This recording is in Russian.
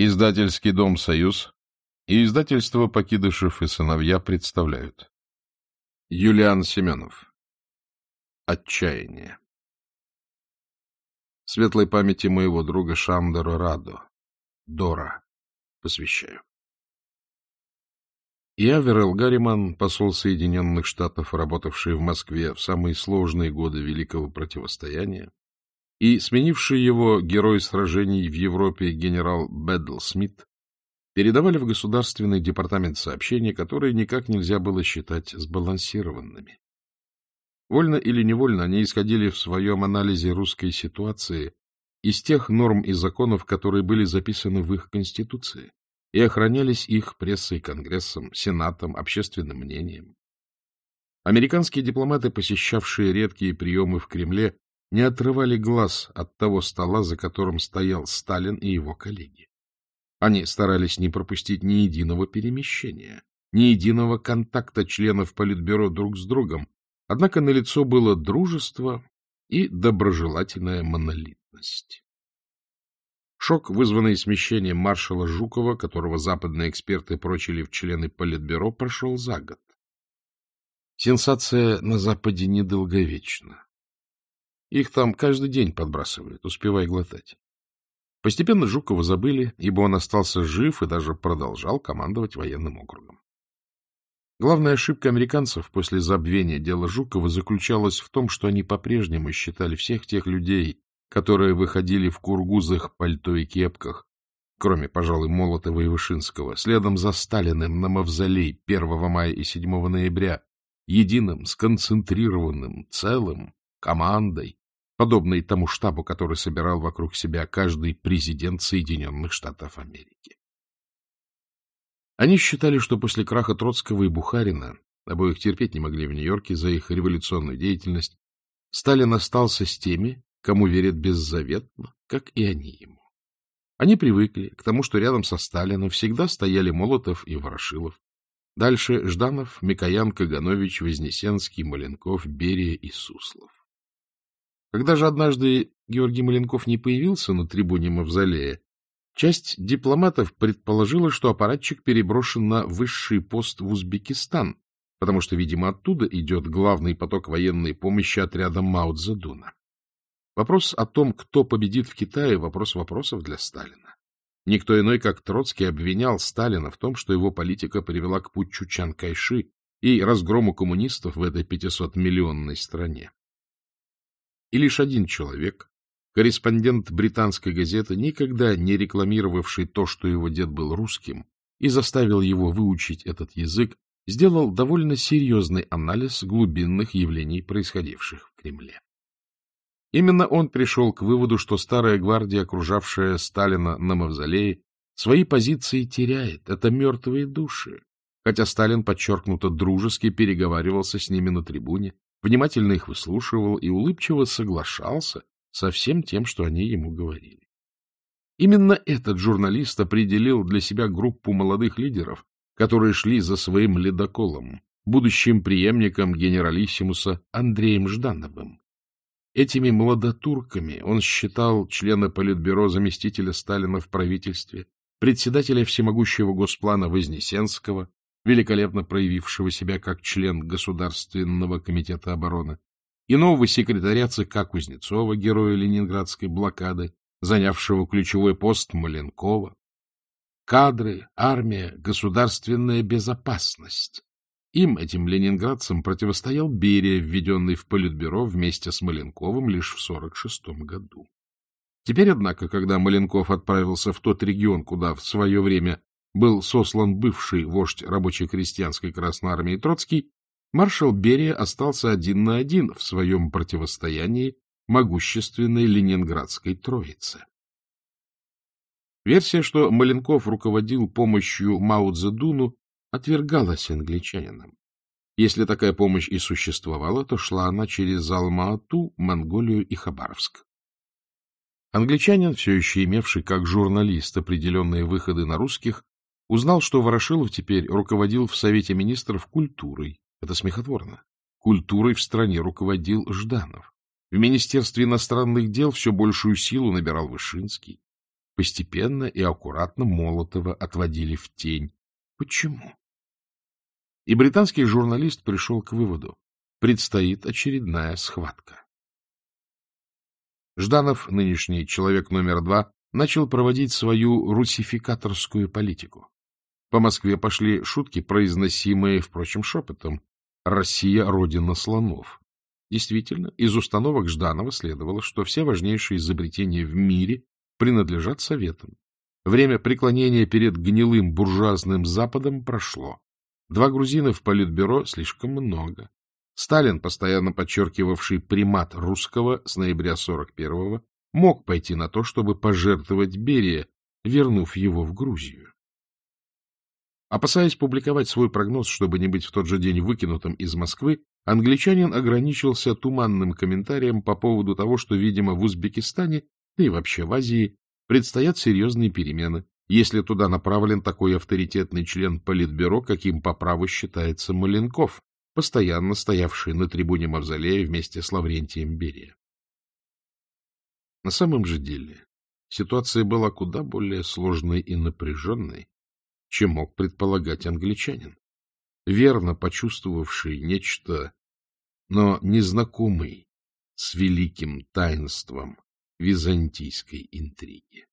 Издательский дом «Союз» и издательство «Покидышев и сыновья» представляют. Юлиан Семенов. Отчаяние. Светлой памяти моего друга Шандора Радо, Дора, посвящаю. Я, Верел Гарриман, посол Соединенных Штатов, работавший в Москве в самые сложные годы Великого противостояния, и сменивший его герой сражений в Европе генерал Бэдл Смит передавали в Государственный департамент сообщения, которые никак нельзя было считать сбалансированными. Вольно или невольно они исходили в своем анализе русской ситуации из тех норм и законов, которые были записаны в их Конституции и охранялись их прессой, Конгрессом, Сенатом, общественным мнением. Американские дипломаты, посещавшие редкие приемы в Кремле, не отрывали глаз от того стола, за которым стоял Сталин и его коллеги. Они старались не пропустить ни единого перемещения, ни единого контакта членов Политбюро друг с другом, однако на лицо было дружество и доброжелательная монолитность. Шок, вызванный смещением маршала Жукова, которого западные эксперты прочили в члены Политбюро, прошел за год. Сенсация на Западе недолговечна. Их там каждый день подбрасывают, успевай глотать. Постепенно Жукова забыли, ибо он остался жив и даже продолжал командовать военным округом. Главная ошибка американцев после забвения дела Жукова заключалась в том, что они по-прежнему считали всех тех людей, которые выходили в кургузах, пальто и кепках, кроме, пожалуй, Молотова и Вышинского, следом за Сталиным на мавзолей 1 мая и 7 ноября, единым, сконцентрированным, целым, командой, подобный тому штабу, который собирал вокруг себя каждый президент Соединенных Штатов Америки. Они считали, что после краха Троцкого и Бухарина, обоих терпеть не могли в Нью-Йорке за их революционную деятельность, Сталин остался с теми, кому верит беззаветно, как и они ему. Они привыкли к тому, что рядом со Сталином всегда стояли Молотов и Ворошилов. Дальше Жданов, Микоян, Каганович, Вознесенский, Маленков, Берия и Суслов. Когда же однажды Георгий Маленков не появился на трибуне Мавзолея, часть дипломатов предположила, что аппаратчик переброшен на высший пост в Узбекистан, потому что, видимо, оттуда идет главный поток военной помощи отряда Маудзадуна. Вопрос о том, кто победит в Китае, вопрос вопросов для Сталина. Никто иной, как Троцкий, обвинял Сталина в том, что его политика привела к путчу Чан Кайши и разгрому коммунистов в этой 500-миллионной стране. И лишь один человек, корреспондент британской газеты, никогда не рекламировавший то, что его дед был русским, и заставил его выучить этот язык, сделал довольно серьезный анализ глубинных явлений, происходивших в Кремле. Именно он пришел к выводу, что старая гвардия, окружавшая Сталина на мавзолее, свои позиции теряет. Это мертвые души. Хотя Сталин подчеркнуто дружески переговаривался с ними на трибуне, внимательно их выслушивал и улыбчиво соглашался со всем тем, что они ему говорили. Именно этот журналист определил для себя группу молодых лидеров, которые шли за своим ледоколом, будущим преемником генералиссимуса Андреем Ждановым. Этими молодотурками он считал члена Политбюро заместителя Сталина в правительстве, председателя Всемогущего Госплана Вознесенского, великолепно проявившего себя как член Государственного комитета обороны, и нового секретаря ЦК Кузнецова, героя ленинградской блокады, занявшего ключевой пост Маленкова. Кадры, армия, государственная безопасность. Им, этим ленинградцам, противостоял Берия, введенный в Политбюро вместе с Маленковым лишь в 1946 году. Теперь, однако, когда Маленков отправился в тот регион, куда в свое время был сослан бывший вождь рабоче-крестьянской Красной Армии Троцкий, маршал Берия остался один на один в своем противостоянии могущественной ленинградской троице. Версия, что Маленков руководил помощью Мао Цзэдуну, отвергалась англичанином. Если такая помощь и существовала, то шла она через Алма-Ату, Монголию и Хабаровск. Англичанин, все еще имевший как журналист определенные выходы на русских, Узнал, что Ворошилов теперь руководил в Совете Министров культурой. Это смехотворно. Культурой в стране руководил Жданов. В Министерстве иностранных дел все большую силу набирал Вышинский. Постепенно и аккуратно Молотова отводили в тень. Почему? И британский журналист пришел к выводу. Предстоит очередная схватка. Жданов, нынешний человек номер два, начал проводить свою русификаторскую политику. По Москве пошли шутки, произносимые, впрочем, шепотом. «Россия — родина слонов». Действительно, из установок Жданова следовало, что все важнейшие изобретения в мире принадлежат Советам. Время преклонения перед гнилым буржуазным Западом прошло. Два грузина в политбюро слишком много. Сталин, постоянно подчеркивавший примат русского с ноября 41-го, мог пойти на то, чтобы пожертвовать Берия, вернув его в Грузию. Опасаясь публиковать свой прогноз, чтобы не быть в тот же день выкинутым из Москвы, англичанин ограничился туманным комментарием по поводу того, что, видимо, в Узбекистане, да и вообще в Азии, предстоят серьезные перемены, если туда направлен такой авторитетный член Политбюро, каким по праву считается Маленков, постоянно стоявший на трибуне Мавзолея вместе с Лаврентием Берия. На самом же деле ситуация была куда более сложной и напряженной, чем мог предполагать англичанин. Верно почувствовавший нечто, но незнакомый с великим таинством византийской интриги.